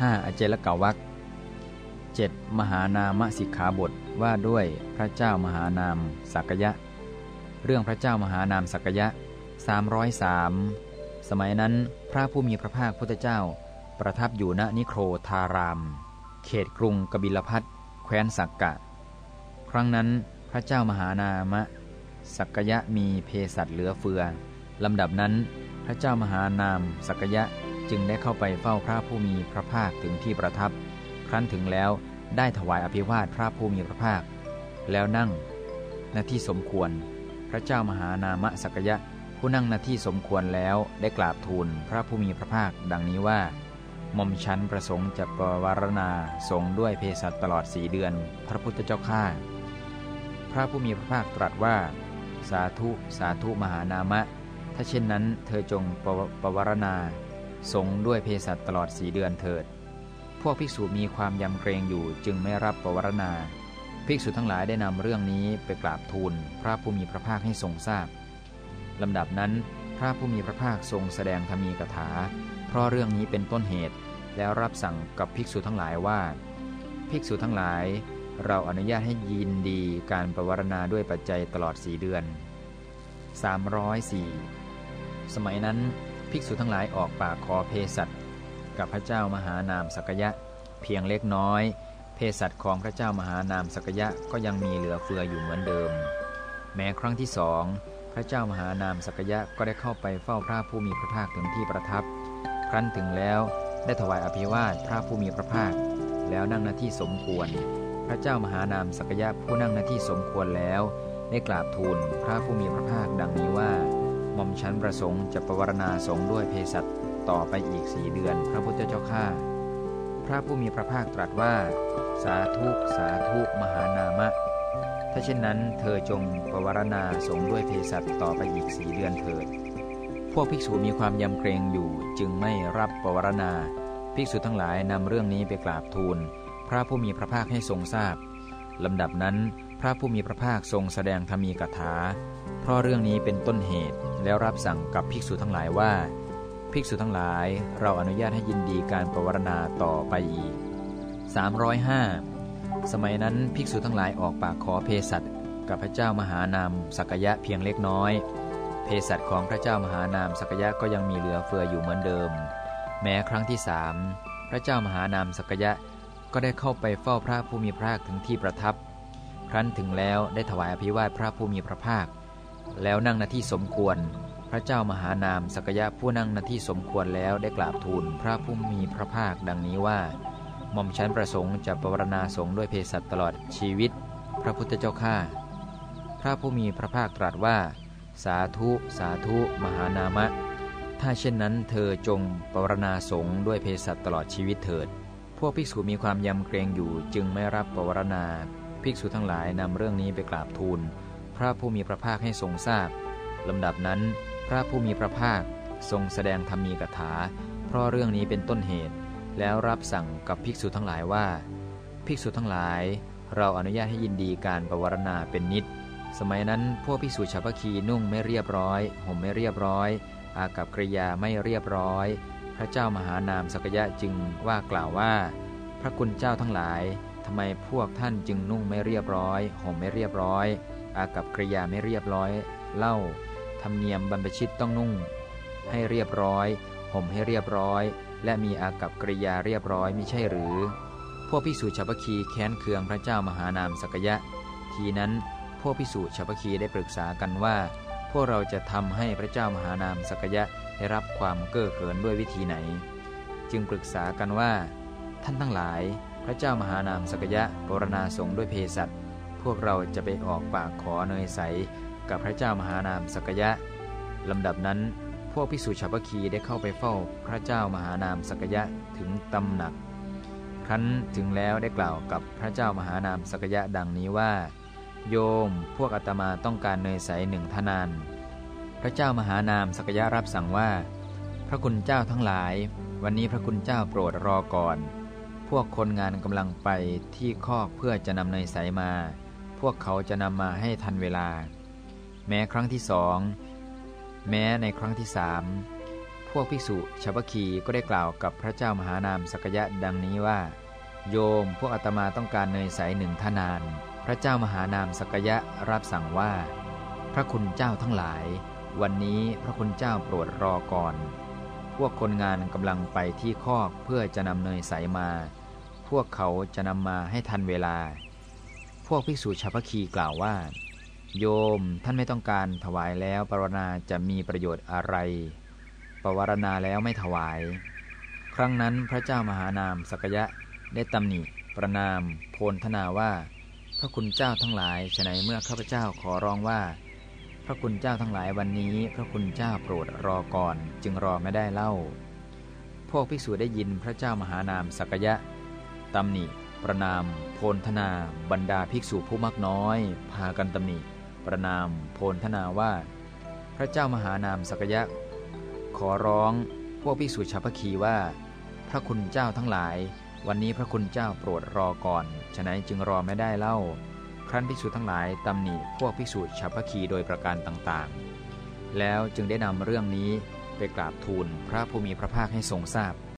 5. อเจลกวัก 7. มหานามสิกขาบทว่าด้วยพระเจ้ามหานามสักยะ เรื่องพระเจ้ามหานามสักยะ 303 สมัยนั้นพระผู้มีพระภาคพุทธเจ้า ประทับอยู่ณนิโครธาราม เขตกรุงกบิลพัทแคว้นสักกะ ครั้งนั้นพระเจ้ามหานามะสักยะมีเพศัตเหลือเฟือลำดับนั้น พระเจ้ามหานามสักยะ จึงได้เข้าไปเฝ้าพระผู้มีพระภาคถึงที่ประทับ ครั้นถึงแล้วได้ถวายอภิวาทพระผู้มีพระภาค แล้วนั่งณที่สมควร พระเจ้ามหานามสักยะ ผู้นั่งณที่สมควรแล้วได้กราบทูลพระผู้มีพระภาค ดังนี้ว่าหม่อมชันประสงค์จะปวารณาสงด้วยเภสัชตลอดสีเดือน พระพุทธเจ้าข้าพระผู้มีพระภาคตรัสว่า สาธุสาธุมหานามะ ถ้าเช่นนั้นเธอจงปปวารณา สงด้วยเภสัชตลอดสีเดือนเถิด พวกภิกษุมีความยำเกรงอยู่จึงไม่รับปวารณา ภิกษุทั้งหลายได้นำเรื่องนี้ไปกราบทูลพระผู้มีพระภาคให้ทรงทราบลำดับนั้นพระผู้มีพระภาคทรงแสดงธรรมีกถา เพราะเรื่องนี้เป็นต้นเหตุ แล้วรับสั่งกับภิกษุทั้งหลายว่า ภิกษุทั้งหลาย เราอนุญาตให้ยินดีการประวรณาด้วยปัจจัยตลอดสีเดือน 304 สมัยนั้น ภิกษุทั้งหลายออกปากขอเพสัตกับพระเจ้ามหานามสักยะ เพียงเล็กน้อยเพสัตของพระเจ้ามหานามสักยะก็ยังมีเหลือเฟืออยู่เหมือนเดิม แม้ครั้งที่สองพระเจ้ามหานามสักยะก็ได้เข้าไปเฝ้าพระผู้มีพระภาคถึงที่ประทับ ครั้นถึงแล้วได้ถวายอภิวาทพระผู้มีพระภาค แล้วนั่งหน้าที่สมควร พระเจ้ามหานามสักยะผู้นั่งหน้าที่สมควรแล้ว ได้กราบทูลพระผู้มีพระภาคดังนี้ว่า หม่อมชั้นประสงค์จะประวรณาสงฆ์ด้วยเภสัชต่อไปอีกสี่เดือน พระพุทธเจ้าข้าพระผู้มีพระภาคตรัสว่า สาธุสาธุมหานามะ ถ้าเช่นนั้นเธอจงประวรณาสงฆ์ด้วยเภสัชต่อไปอีกสี่เดือนเถิด พวกภิกษุมีความยำเกรงอยู่จึงไม่รับประวรณา ภิกษุทั้งหลายนำเรื่องนี้ไปกราบทูล พระผู้มีพระภาคให้ทรงทราบลำดับนั้น พระผู้มีพระภาคทรงแสดงธรรมีกถา เพราะเรื่องนี้เป็นต้นเหตุแล้วรับสั่งกับภิกษุทั้งหลายว่า ภิกษุทั้งหลายเราอนุญาตให้ยินดีการประวรณาต่อไปอีก 305 สมัยนั้นภิกษุทั้งหลายออกปากขอเภสัชกับพระเจ้ามหานามสักยะเพียงเล็กน้อยเภสัชของพระเจ้ามหานามสักยะก็ยังมีเหลือเฟืออยู่เหมือนเดิม แม้ครั้งที่สามพระเจ้ามหานามสักยะก็ได้เข้าไปเฝ้าพระผู้มีพระภาคถึงที่ประทับ ครั้นถึงแล้วได้ถวายอภิวาทพระผู้มีพระภาค แล้วนั่งณที่สมควร พระเจ้ามหานามสกยะผู้นั่งณที่สมควรแล้วได้กราบทูลพระผู้มีพระภาคดังนี้ว่าหม่อมชั้นประสงค์จะปรารณาสงด้วยเภสัชตลอดชีวิต พระพุทธเจ้าข้าพระผู้มีพระภาคตรัสว่า สาธุ สาธุ มหานามะ ถ้าเช่นนั้นเธอจงปรารณาสงด้วยเภสัชตลอดชีวิตเถิด พวกภิกษุมีความยำเกรงอยู่จึงไม่รับปวารณา ภิกษุทั้งหลายนำเรื่องนี้ไปกราบทูล พระผู้มีพระภาคให้ทรงทราบลำดับนั้น พระผู้มีพระภาคทรงแสดงธรรมีกถา เพราะเรื่องนี้เป็นต้นเหตุ แล้วรับสั่งกับภิกษุทั้งหลายว่า ภิกษุทั้งหลาย เราอนุญาตให้ยินดีการปวารณาเป็นนิด สมัยนั้นพวกภิกษุชาวพคีนุ่งไม่เรียบร้อยห่มไม่เรียบร้อย อากับกริยาไม่เรียบร้อย พระเจ้ามหานามสกยะจึงว่ากล่าวว่า พระคุณเจ้าทั้งหลายทำไมพวกท่านจึงนุ่งไม่เรียบร้อยห่มไม่เรียบร้อย อากับกริยาไม่เรียบร้อย เล่า ธรรมเนียมบรรพชิตต้องนุ่ง ให้เรียบร้อย ห่มให้เรียบร้อย และมีอากับกริยาเรียบร้อยม่ใช่หรือ พวกพิสูจน์ชาวพคีแค้นเคืองพระเจ้ามหานามสกยะ ทีนั้นพวกพิสูจน์ชาวพคีได้ปรึกษากันว่า พวกเราจะทำให้พระเจ้ามหานามสกยะได้รับความเก้อเขินด้วยวิธีไหน จึงปรึกษากันว่า ท่านทั้งหลาย พระเจ้ามหานามสกยะปรณาสงด้วยเพศัต วกเราจะไปออกปากขอเนยใสกับพระเจ้ามหานามสกยะลำดับนั้น พวกพิสุชาวพคีได้เข้าไปเฝ้าพระเจ้ามหานามสกยะถึงตำหนัก ครั้นถึงแล้วได้กล่าวกับพระเจ้ามหานามสกยะดังนี้ว่า โยมพวกอาตมาต้องการเนยใสหนึ่งทนาน พระเจ้ามหานามสกยะรับสั่งว่า พระคุณเจ้าทั้งหลาย วันนี้พระคุณเจ้าโปรดรอก่อน พวกคนงานกำลังไปที่คอกเพื่อจะนำเนยใสมา พวกเขาจะนำมาให้ทันเวลา แม้ครั้งที่สองแม้ในครั้งที่สามพวกภิกษุชาวพคีก็ได้กล่าวกับพระเจ้ามหานามสักยะดังนี้ว่า โยมพวกอาตมาต้องการเนยใสหนึ่งทนาน พระเจ้ามหานามสักยะรับสั่งว่า พระคุณเจ้าทั้งหลาย วันนี้พระคุณเจ้าโปรดรอก่อน พวกคนงานกำลังไปที่คอกเพื่อจะนำเนยใสมา พวกเขาจะนำมาให้ทันเวลา พวกภิกษุชาวพคีกล่าวว่า โยมท่านไม่ต้องการถวายแล้วปรารณาจะมีประโยชน์อะไรปวารณาแล้วไม่ถวาย ครั้งนั้นพระเจ้ามหานามสกยะได้ตำหนิ ประนาม โพลธนาว่า พระคุณเจ้าทั้งหลายฉนัยเมื่อข้าพเจ้าขอร้องว่า พระคุณเจ้าทั้งหลายวันนี้ พระคุณเจ้าโปรดรอก่อน จึงรอไม่ได้เล่า พวกภิกษุได้ยินพระเจ้ามหานามสกยะตำหนิ ประนาม โพลธนาบรรดาภิกษุผู้มักน้อย พากันตำหนิ ประนาม โพลธนาว่า พระเจ้ามหานามสักยะ ขอร้องพวกภิกษุชาวพคีว่า พระคุณเจ้าทั้งหลาย วันนี้พระคุณเจ้าโปรดรอก่อนฉะนั้นจึงรอไม่ได้เล่า ครั้นภิกษุทั้งหลายตำหนิพวกภิกษุชาวพคีโดยประการต่างๆ แล้วจึงได้นำเรื่องนี้ไปกราบทูลพระผู้มีพระภาคให้ทรงทราบ